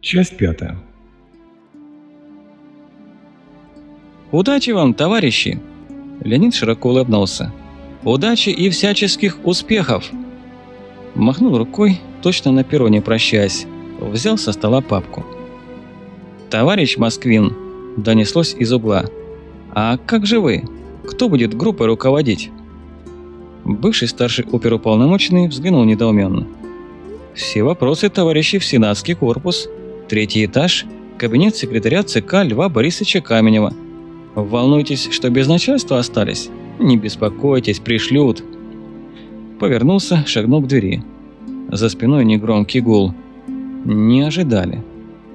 Часть пятая. «Удачи вам, товарищи!» Леонид широко улыбнулся. «Удачи и всяческих успехов!» Махнул рукой, точно на перроне прощаясь, взял со стола папку. «Товарищ Москвин!» – донеслось из угла. «А как же вы? Кто будет группой руководить?» Бывший старший оперуполномоченный взглянул недоуменно. «Все вопросы, товарищи, в Сенатский корпус. Третий этаж, кабинет секретаря ЦК Льва Борисовича Каменева. Волнуетесь, что без начальства остались? Не беспокойтесь, пришлют». Повернулся, шагнул к двери. За спиной негромкий гул. Не ожидали.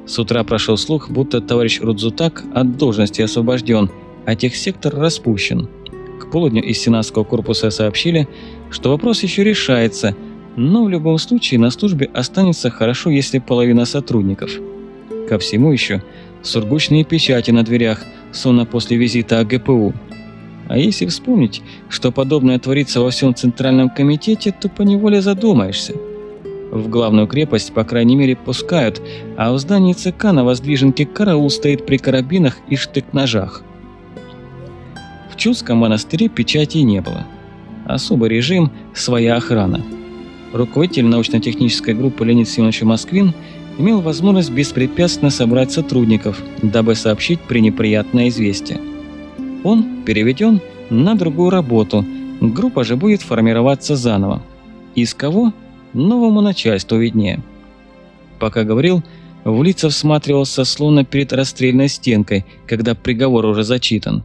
С утра прошел слух, будто товарищ Рудзутак от должности освобожден, а техсектор распущен. К полудню из Сенатского корпуса сообщили, что вопрос еще решается, но в любом случае на службе останется хорошо, если половина сотрудников. Ко всему еще сургучные печати на дверях, сонно после визита АГПУ. А если вспомнить, что подобное творится во всем Центральном комитете, то поневоле задумаешься. В главную крепость, по крайней мере, пускают, а в здании ЦК на воздвиженке караул стоит при карабинах и штык-ножах. Чудском монастыре печати не было. Особый режим, своя охрана. Руководитель научно-технической группы Леонид Семенович Москвин имел возможность беспрепятственно собрать сотрудников, дабы сообщить пренеприятное известие. Он переведен на другую работу, группа же будет формироваться заново. Из кого? Новому начальству виднее. Пока говорил, в лица всматривался словно перед расстрельной стенкой, когда приговор уже зачитан.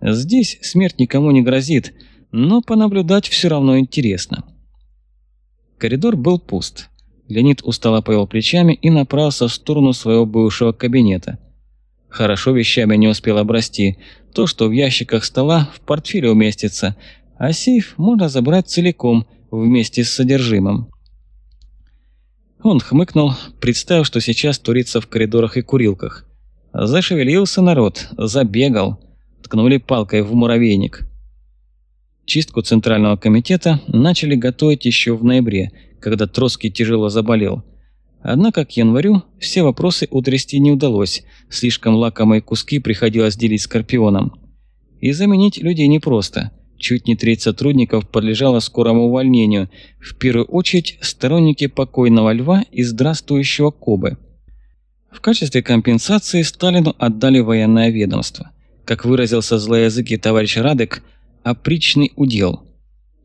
Здесь смерть никому не грозит, но понаблюдать все равно интересно. Коридор был пуст. Леонид устало повел плечами и направился в сторону своего бывшего кабинета. Хорошо вещами не успел обрасти. То, что в ящиках стола, в портфеле уместится, а сейф можно забрать целиком, вместе с содержимым. Он хмыкнул, представив, что сейчас турится в коридорах и курилках. Зашевелился народ, забегал ткнули палкой в муравейник. Чистку Центрального комитета начали готовить еще в ноябре, когда Троцкий тяжело заболел. Однако к январю все вопросы утрясти не удалось, слишком лакомые куски приходилось делить Скорпионом. И заменить людей непросто. Чуть не треть сотрудников подлежало скорому увольнению, в первую очередь сторонники покойного Льва и здравствующего Кобы. В качестве компенсации Сталину отдали военное ведомство как выразился злоязыкий товарищ Радек, опричный удел.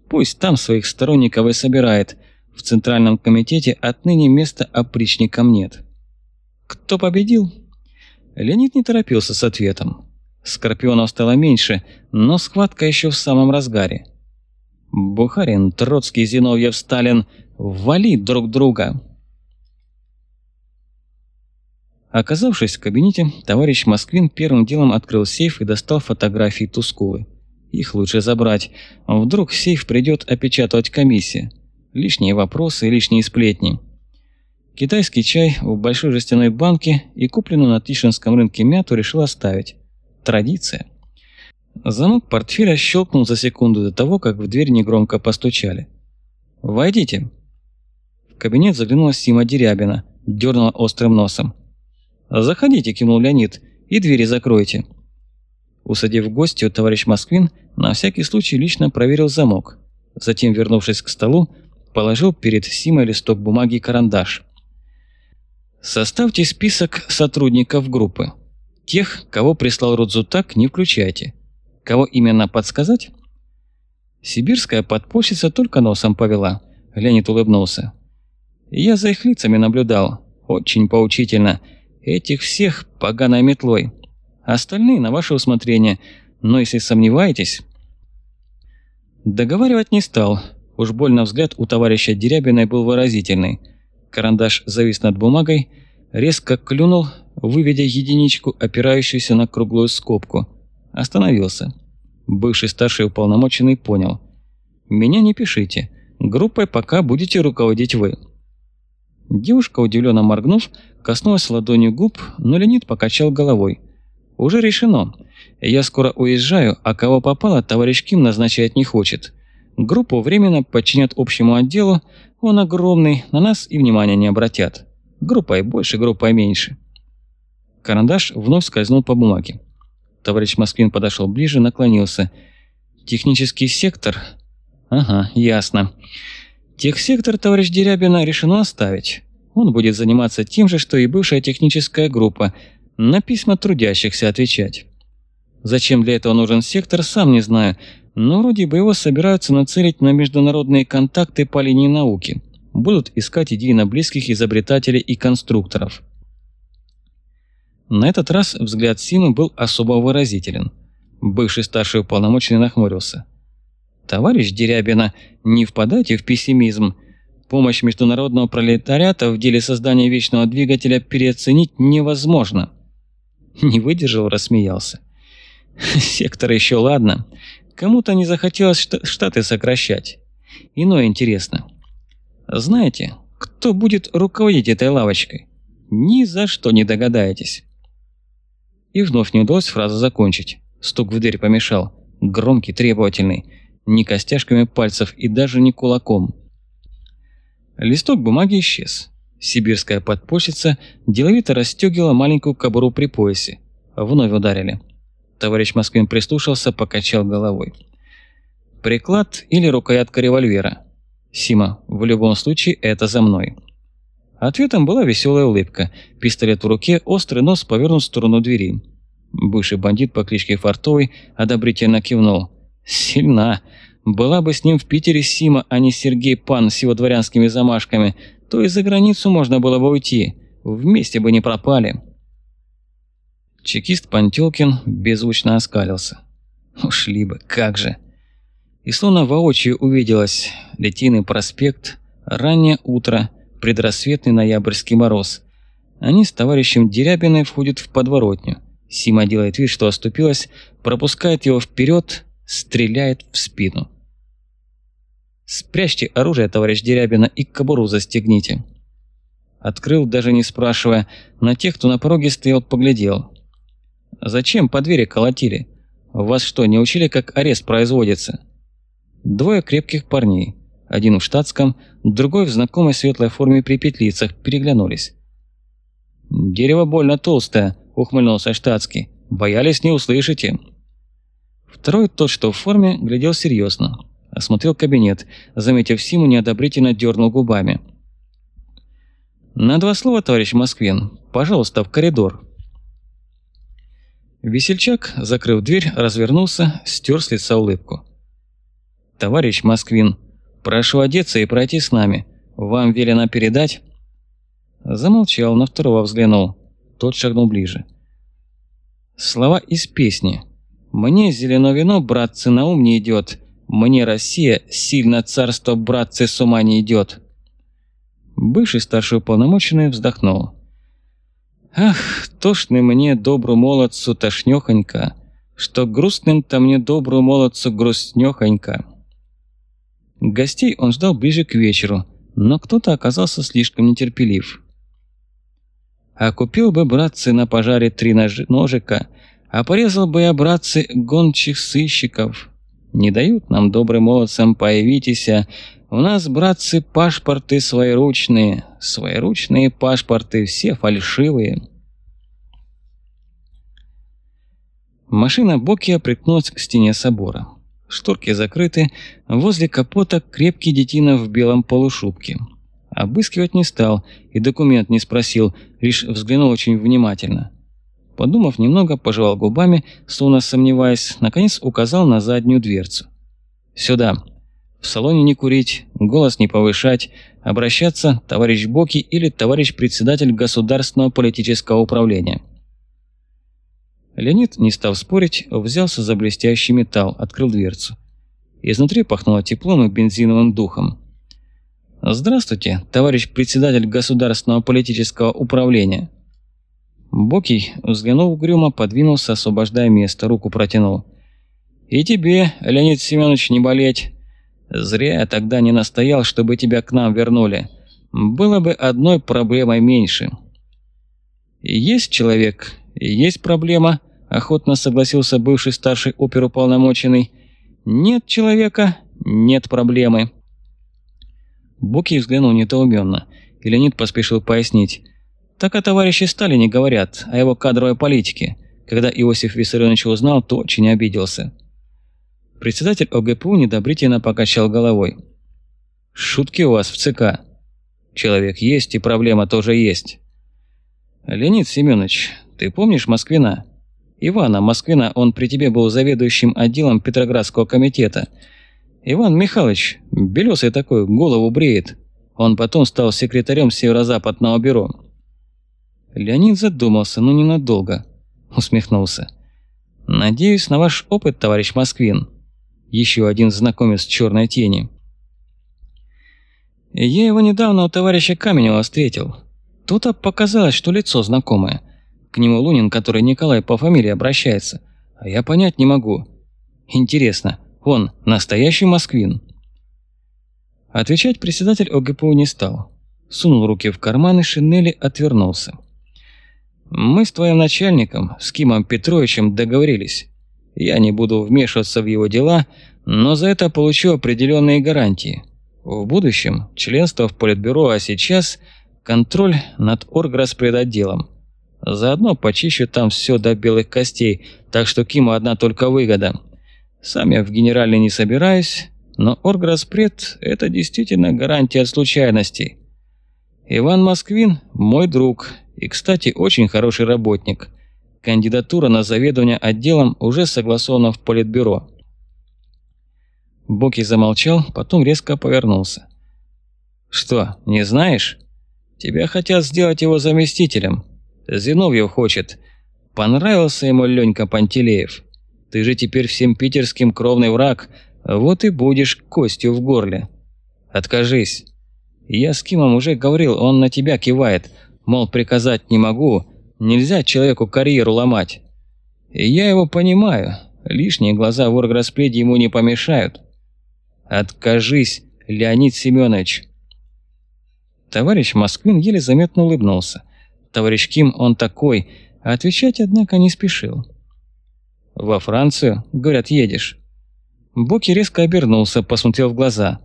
Пусть там своих сторонников и собирает. В Центральном комитете отныне места опричникам нет. Кто победил? Леонид не торопился с ответом. Скорпионов стало меньше, но схватка еще в самом разгаре. Бухарин, Троцкий, Зиновьев, Сталин – вали друг друга. Оказавшись в кабинете, товарищ Москвин первым делом открыл сейф и достал фотографии Тускулы. Их лучше забрать. Вдруг сейф придет опечатывать комиссия. Лишние вопросы и лишние сплетни. Китайский чай в большой жестяной банке и купленную на Тишинском рынке мяту решил оставить. Традиция. Замок портфеля щелкнул за секунду до того, как в дверь негромко постучали. «Войдите». В кабинет заглянула Сима Дерябина, дернула острым носом. «Заходите», – кивнул Леонид, – «и двери закройте». Усадив гостью, товарищ Москвин на всякий случай лично проверил замок. Затем, вернувшись к столу, положил перед Симой листок бумаги и карандаш. «Составьте список сотрудников группы. Тех, кого прислал Рудзутак, не включайте. Кого именно подсказать?» Сибирская подпольщица только носом повела. Леонид улыбнулся. «Я за их лицами наблюдал. Очень поучительно. Этих всех поганой метлой. Остальные на ваше усмотрение, но если сомневаетесь... Договаривать не стал. Уж больно взгляд у товарища Дерябиной был выразительный. Карандаш завис над бумагой, резко клюнул, выведя единичку, опирающуюся на круглую скобку. Остановился. Бывший старший уполномоченный понял. «Меня не пишите. Группой пока будете руководить вы». Девушка, удивленно моргнув, коснулась ладонью губ, но Леонид покачал головой. «Уже решено. Я скоро уезжаю, а кого попало, товарищ Ким назначать не хочет. Группу временно подчинят общему отделу, он огромный, на нас и внимания не обратят. Группой больше, группой меньше. Карандаш вновь скользнул по бумаге. Товарищ Москвин подошел ближе, наклонился. «Технический сектор?» «Ага, ясно. Техсектор товарищ Дерябина решено оставить. Он будет заниматься тем же, что и бывшая техническая группа, на письма трудящихся отвечать. Зачем для этого нужен сектор, сам не знаю, но вроде бы его собираются нацелить на международные контакты по линии науки. Будут искать идейно близких изобретателей и конструкторов. На этот раз взгляд Симы был особо выразителен. Бывший старший уполномоченный нахмурился. «Товарищ Дерябина, не впадайте в пессимизм. Помощь международного пролетариата в деле создания вечного двигателя переоценить невозможно». Не выдержал, рассмеялся. «Сектор еще ладно. Кому-то не захотелось штаты сокращать. Иное интересно. Знаете, кто будет руководить этой лавочкой? Ни за что не догадаетесь». И вновь не удалось фразу закончить. Стук в дверь помешал. Громкий, требовательный. Не костяшками пальцев и даже не кулаком. Листок бумаги исчез. Сибирская подпольщица деловито расстегивала маленькую кобуру при поясе. Вновь ударили. Товарищ Москвин прислушался, покачал головой. Приклад или рукоятка револьвера? Сима, в любом случае это за мной. Ответом была веселая улыбка. Пистолет в руке, острый нос повернут в сторону двери. Бывший бандит по кличке Фартовый одобрительно кивнул. «Сильна. Была бы с ним в Питере Сима, а не Сергей Пан с его дворянскими замашками, то и за границу можно было бы уйти. Вместе бы не пропали». Чекист Пантелкин беззвучно оскалился. «Ушли бы, как же!» И словно воочию увиделось Литейный проспект, раннее утро – предрассветный ноябрьский мороз. Они с товарищем Дерябиной входят в подворотню. Сима делает вид, что оступилась, пропускает его вперед, стреляет в спину. «Спрячьте оружие, товарищ Дерябина, и кобуру застегните». Открыл, даже не спрашивая, на тех, кто на пороге стоял, поглядел. «Зачем по двери колотили? Вас что, не учили, как арест производится?» Двое крепких парней. Один в штатском, другой в знакомой светлой форме при петлицах, переглянулись. «Дерево больно толстое», — ухмыльнулся штатский. «Боялись, не услышите». Второй, тот, что в форме, глядел серьезно. Осмотрел кабинет, заметив Симу, неодобрительно дернул губами. «На два слова, товарищ Москвин. Пожалуйста, в коридор». Весельчак, закрыв дверь, развернулся, стер с лица улыбку. «Товарищ Москвин», Прошу одеться и пройти с нами. Вам велено передать?» Замолчал, на второго взглянул. Тот шагнул ближе. Слова из песни. «Мне зелено вино, братцы, на ум не идет. Мне Россия, сильно царство, братцы, с ума не идет». Бывший старший уполномоченный вздохнул. «Ах, тошный мне, добру молодцу, тошнёхонько, что грустным-то мне добру молодцу грустнёхонько». Гостей он ждал ближе к вечеру, но кто-то оказался слишком нетерпелив. А купил бы, братцы, на пожаре три нож ножика, а порезал бы я, братцы, гончих сыщиков. Не дают нам, добрым молодцам, появитесь, у нас, братцы, пашпорты своеручные, своеручные пашпорты, все фальшивые. Машина Бокия приткнулась к стене собора. Шторки закрыты, возле капота крепкий детина в белом полушубке. Обыскивать не стал и документ не спросил, лишь взглянул очень внимательно. Подумав немного, пожевал губами, словно сомневаясь, наконец указал на заднюю дверцу. «Сюда. В салоне не курить, голос не повышать, обращаться товарищ Боки или товарищ председатель государственного политического управления». Леонид, не став спорить, взялся за блестящий металл, открыл дверцу. Изнутри пахнуло теплом и бензиновым духом. «Здравствуйте, товарищ председатель Государственного политического управления». Бокий, взглянув угрюмо, подвинулся, освобождая место, руку протянул. «И тебе, Леонид Семенович, не болеть. Зря я тогда не настоял, чтобы тебя к нам вернули. Было бы одной проблемой меньше». «Есть человек, «Есть проблема», – охотно согласился бывший старший оперуполномоченный. «Нет человека – нет проблемы». Буки взглянул недоуменно, и Леонид поспешил пояснить. Так о товарище Сталине говорят, о его кадровой политике. Когда Иосиф Виссарионович узнал, то очень обиделся. Председатель ОГПУ недобрительно покачал головой. «Шутки у вас в ЦК. Человек есть, и проблема тоже есть. Леонид Семенович, ты помнишь Москвина? Ивана Москвина, он при тебе был заведующим отделом Петроградского комитета. Иван Михайлович, белесый такой, голову бреет. Он потом стал секретарем Северо-Западного бюро». Леонид задумался, но ненадолго. Усмехнулся. «Надеюсь на ваш опыт, товарищ Москвин». Еще один знакомец черной тени. Я его недавно у товарища Каменева встретил. Тут-то показалось, что лицо знакомое. К нему Лунин, который Николай по фамилии обращается. А я понять не могу. Интересно, он настоящий москвин? Отвечать председатель ОГПУ не стал. Сунул руки в карманы шинели, отвернулся. «Мы с твоим начальником, с Кимом Петровичем, договорились. Я не буду вмешиваться в его дела, но за это получу определенные гарантии. В будущем членство в Политбюро, а сейчас контроль над орграспредотделом. Заодно почищу там все до белых костей, так что Киму одна только выгода. Сам я в генеральный не собираюсь, но орграспред – это действительно гарантия от случайностей. Иван Москвин – мой друг и, кстати, очень хороший работник. Кандидатура на заведование отделом уже согласована в Политбюро. Боки замолчал, потом резко повернулся. «Что, не знаешь? Тебя хотят сделать его заместителем. Зиновьев хочет. Понравился ему Ленька Пантелеев. Ты же теперь всем питерским кровный враг, вот и будешь костью в горле. Откажись. Я с Кимом уже говорил, он на тебя кивает, мол, приказать не могу, нельзя человеку карьеру ломать. И я его понимаю, лишние глаза в орграспреде ему не помешают. «Откажись, Леонид Семенович!» Товарищ Москвин еле заметно улыбнулся. Товарищ Ким он такой, а отвечать, однако, не спешил. «Во Францию, говорят, едешь?» Боки резко обернулся, посмотрел в глаза.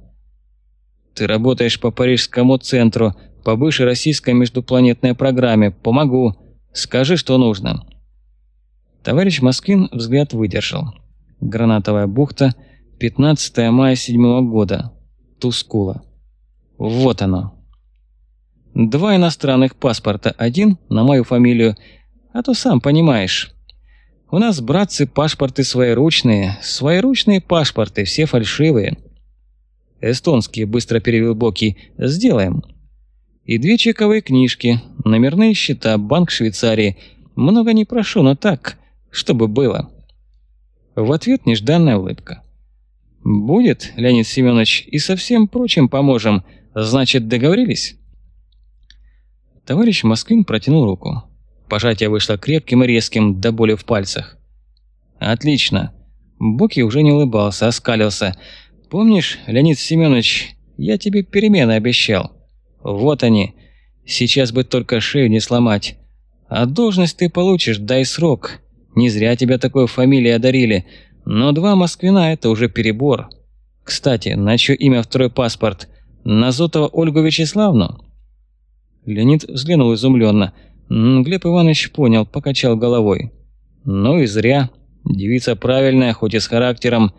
«Ты работаешь по Парижскому центру, по бывшей российской междупланетной программе. Помогу. Скажи, что нужно». Товарищ Москвин взгляд выдержал. Гранатовая бухта – 15 мая седьмого года. Тускула. Вот оно. Два иностранных паспорта. Один на мою фамилию, а то сам понимаешь. У нас, братцы, паспорты своеручные. Своеручные паспорты, все фальшивые. Эстонские, быстро перевел Боки. Сделаем. И две чековые книжки, номерные счета, Банк Швейцарии. Много не прошу, но так, чтобы было. В ответ нежданная улыбка. «Будет, Леонид Семенович, и со всем прочим поможем. Значит, договорились?» Товарищ Москвин протянул руку. Пожатие вышло крепким и резким, до боли в пальцах. «Отлично». Боки уже не улыбался, оскалился. «Помнишь, Леонид Семенович, я тебе перемены обещал. Вот они. Сейчас бы только шею не сломать. А должность ты получишь, дай срок. Не зря тебя такой фамилией одарили. Но два москвина – это уже перебор. Кстати, на чье имя второй паспорт? На Зотова Ольгу Вячеславну? Леонид взглянул изумленно. Глеб Иванович понял, покачал головой. Ну и зря. Девица правильная, хоть и с характером.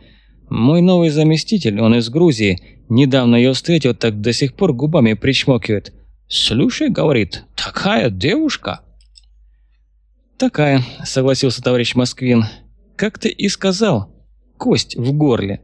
Мой новый заместитель, он из Грузии. Недавно ее встретил, так до сих пор губами причмокивает. «Слушай», — говорит, — «такая девушка». «Такая», — согласился товарищ Москвин. Как ты и сказал, кость в горле.